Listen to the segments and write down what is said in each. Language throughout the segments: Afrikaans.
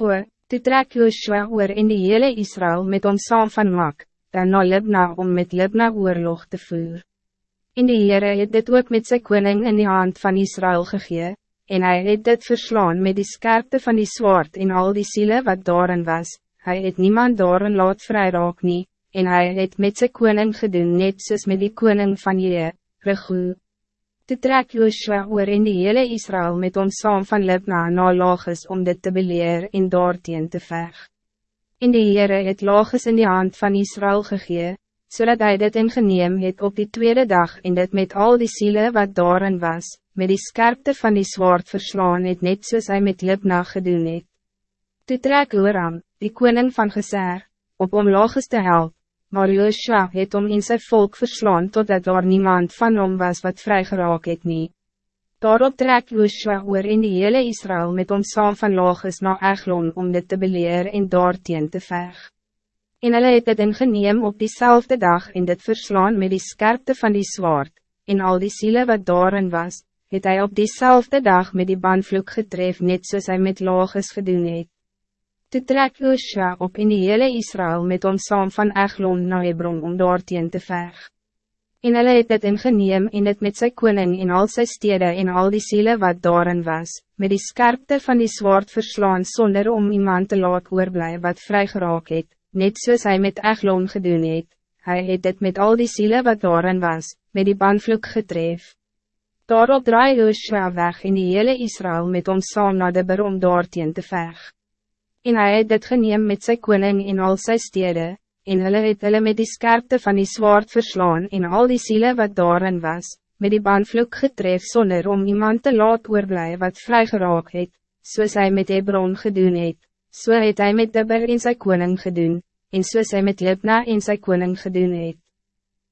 Goe, toe trek Joshua oor in die hele Israël met ons saam van Mak, dan na Libna om met Libna oorlog te voer. In die Heere het dit ook met zijn koning in die hand van Israël gegee, en hij het dit verslaan met die scherpte van die zwaard en al die zielen wat daarin was, hij het niemand daarin laat vry raak nie, en hij het met zijn koning gedoen net soos met die koning van Jee, Regoe. Toe trek Joshua oor in die hele Israël met ons saam van Libna na Lagos om dit te beleer en daarteen te veg. In die Heere het Lagos in die hand van Israël gegee, zodat hij dit ingeneem het op die tweede dag en dit met al die zielen wat daarin was, met die scherpte van die zwaard verslaan het net soos hy met Libna gedoen het. Toe trek Horam, die koning van Geser, op om Lagos te helpen maar Joshua het om in zijn volk verslaan totdat daar niemand van hom was wat vry geraak het nie. Daarop trek Joshua oor in die hele Israël met ons saam van Lagos na Eglon om dit te beleer en daarteen te veg. En hulle het het ingeneem op diezelfde dag en dit verslaan met die scherpte van die zwaard, en al die zielen wat daarin was, het hij op diezelfde dag met die bandvloek getref net soos hy met Lagos gedoen het. Toe trek Joshua op in die hele Israël met ons saam van Eglon na Hebron om daarteen te veg. En hulle het dit ingeneem en het met sy koning en al sy stede en al die zielen wat daarin was, met die scherpte van die zwaard verslaan zonder om iemand te laat oorblij wat vry geraak het, net soos hy met Eglon gedoen het, hy het dit met al die zielen wat daarin was, met die bandvloek getref. Daarop draai Joshua weg in die hele Israël met ons saam na de om daarteen te veg. En hij het dit geneem met zijn koning in al zijn steden, en hulle het hulle met die scherpte van die zwaard verslaan in al die zielen wat daarin was, met die baanvloek getref zonder om iemand te laat oorblij wat vry geraak het, soos hy met Hebron gedoen het, so het hy met Dibber in zijn koning gedoen, en soos hy met Libna in zijn koning gedoen het.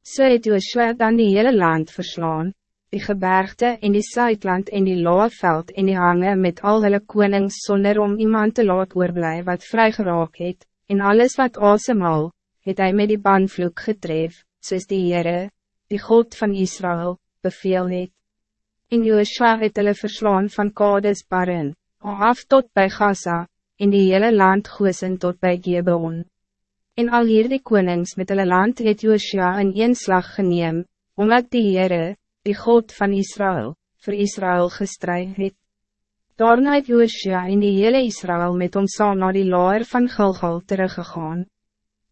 So het Joshua dan die hele land verslaan, die gebergte in die Zuidland in die Loaveld in die hange met al hulle konings sonder om iemand te laat oorblij wat vry geraak het, en alles wat asemal, het hij met die bandvloek getref, soos die Heere, die God van Israël, beveel het. In Joshua het hulle verslaan van Kades Barin, af tot bij Gaza, in die hele land Goosen tot bij Gebeon. En al hier die konings met hulle land het Joshua in een slag geneem, omdat die Heere, die God van Israël, voor Israël gestrijd het. Daarna het Joshua in die hele Israël met ons saam naar die laar van Gilgal teruggegaan.